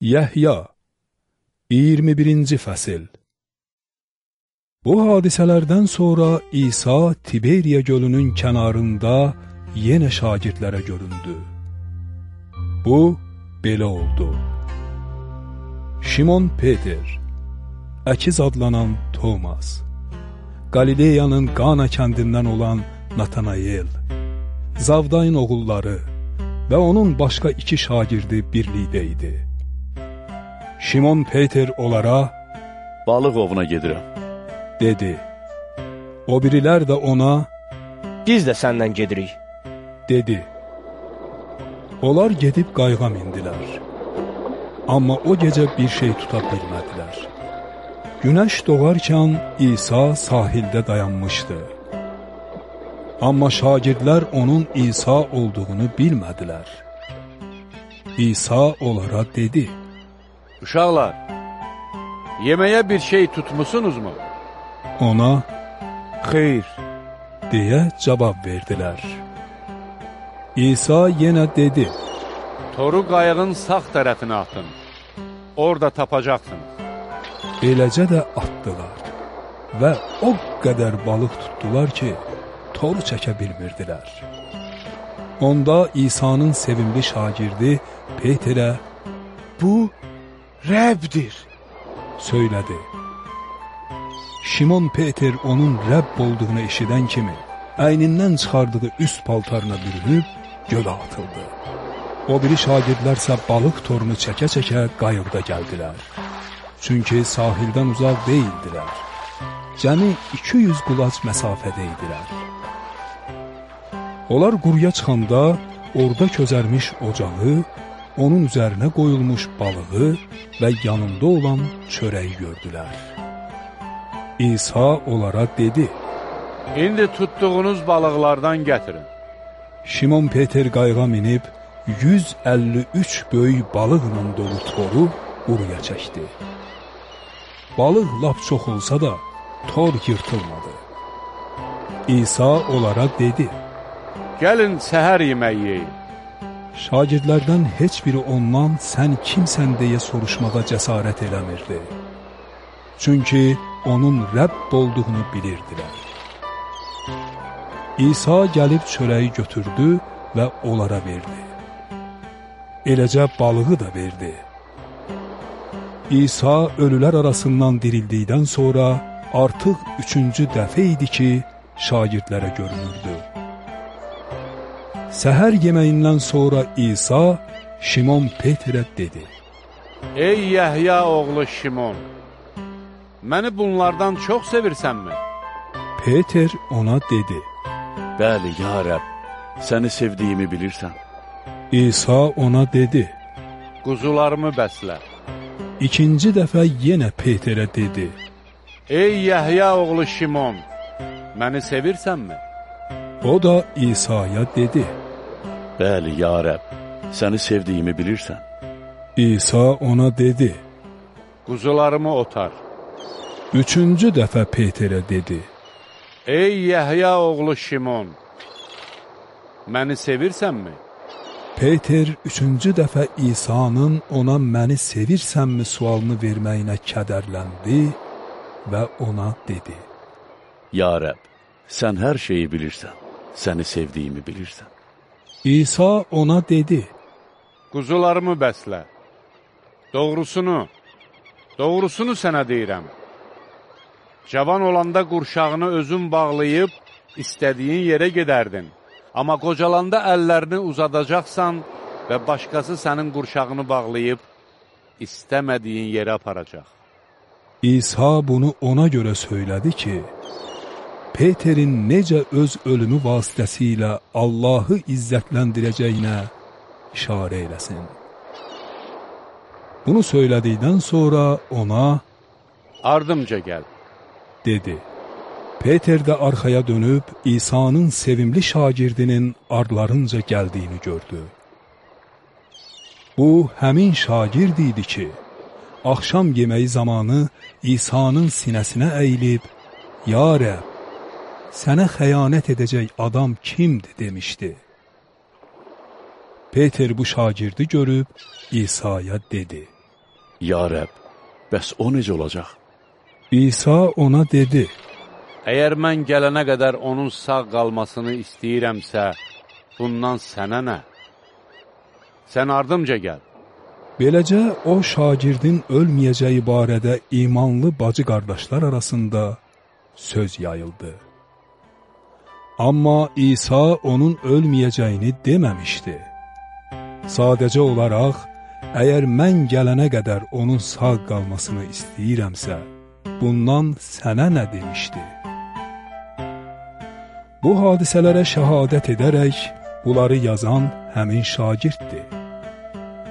Yəhya 21-ci fəsil Bu hadisələrdən sonra İsa Tiberiya gölünün kənarında yenə şagirdlərə göründü. Bu, belə oldu. Şimon Peter, Əkiz adlanan Thomas, Qalileyanın Qana kəndindən olan Natanayel, Zavdayın oğulları və onun başqa iki şagirdi birlikdə idi. Şimon Peter onlara, Balıq ovuna gedirəm. dedi. O birilər də ona, Biz də səndən gedirik. dedi. Onlar gedib qayığa mindilər. Amma o gecə bir şey tuta bilmədilər. Günəş doğarkən İsa sahildə dayanmışdı. Amma şagirdlər onun İsa olduğunu bilmədilər. İsa onlara dedi. Uşaqlar, yeməyə bir şey tutmusunuzmu? Ona Xeyr. deyə cavab verdilər. İsa yenə dedi. Toru qayığın sağ tərəfinə atın. Orada tapacaqsınız. Eləcə də atdılar və o qədər balıq tutdular ki, toru çəkə bilmirdilər. Onda İsa'nın sevimli şagirdi Peterə Bu Rəbdir. söylədi. Şimon Peter onun Rəbb olduğunu eşidən kimi əynindən çıxardığı üst paltarına bürünüb gölə atıldı. O biri şagirdlərsə balıq torunu çəkə-çəkə qayıqda gəldilər. Çünki sahildən uzaq deyildilər. Cəmi 200 qulac məsafədə idilər. Onlar quruya çıxanda orada közərmiş ocağı, onun üzərinə qoyulmuş balığı və yanında olan çörəyi gördülər. İsa onlara dedi, İndi tutduğunuz balıqlardan gətirin. Şimon Peter qayığa minib 153 böyük balıqla dolu toru quruya çəkdi. Balıq lap çox olsa da tor yırtılmadı. İsa onlara dedi, Gəlin səhər yeməyi yeyin. Şagirdlərdən heç biri ondan sən kimsən deyə soruşmağa cəsarət eləmirdi. Çünki onun Rəbb olduğunu bilirdilər. İsa gəlib çörəyi götürdü və onlara verdi. Eləcə balığı da verdi. İsa ölülər arasından dirildikdən sonra artıq üçüncü dəfə idi ki, şagirdlərə görünürdü. Səhər yeməyindən sonra İsa Şimon Petrə dedi. Ey Yəhya oğlu Şimon, məni bunlardan çox sevirsənmi? Peter ona dedi. Bəli, ya Rəbb, səni sevdiyimi bilirsən. İsa ona dedi. Quzularımı bəslə. İkinci dəfə yenə Peterə dedi. Ey Yəhya oğlu Şimon, məni sevirsənmi? O da İsa'ya dedi. Bəli, ya Rəbb, səni sevdiyimi bilirsən. İsa ona dedi. Quzularımı otar. Üçüncü dəfə Peterə dedi. Ey Yəhya oğlu Şimon, məni sevirsənmi? Peter üçüncü dəfə İsa'nın ona məni sevirsənmi sualını verməyinə kədərləndi və ona dedi. Ya Rəbb, sən hər şeyi bilirsən. Səni sevdiyimi bilirsən. İsa ona dedi. Quzularımı bəslə. Doğrusunu, doğrusunu sənə deyirəm. Cavan olanda qurşağını özün bağlayıb, istədiyin yerə gedərdin. Amma qocalanda əllərini uzadacaqsan və başqası sənin qurşağını bağlayıb, istəmədiyin yerə aparacaq. İsa bunu ona görə söylədi ki, Peterin necə öz ölümü vasitəsilə Allahı izzətləndirəcəyinə işarə eləsin. Bunu söylədikdən sonra ona Ardımca gəl. dedi. Peter də arxaya dönüb İsa'nın sevimli şagirdinin ardlarınca gəldiyini gördü. Bu, həmin şagird idi ki, axşam yeməyi zamanı İsa'nın sinəsinə əyilib, Ya Rəb, sənə xəyanət edəcək adam kimdir demişdi. Peter bu şagirdi görüb İsa'ya dedi. Ya Rəbb, bəs o necə olacaq? İsa ona dedi, Əgər mən gələnə qədər onun sağ qalmasını istəyirəmsə, bundan sənə nə? Sən ardımca gəl. Beləcə o şagirdin ölməyəcəyi barədə imanlı bacı qardaşlar arasında söz yayıldı. Amma İsa onun ölməyəcəyini deməmişdi. Sadəcə olaraq, əgər mən gələnə qədər onun sağ qalmasını istəyirəmsə, bundan sənə nə demişdi? Bu hadisələrə şəhadət edərək, bunları yazan həmin şagirddir.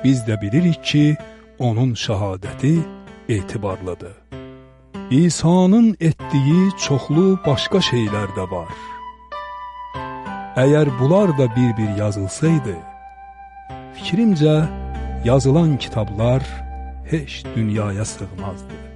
Biz də bilirik ki, onun şəhadəti etibarlıdır. İsa'nın etdiyi çoxlu başqa şeylər də var. eğer bular da bir bir yazılsaydı, fikrimce yazılan kitaplar hiç dünyaya sığmazdı.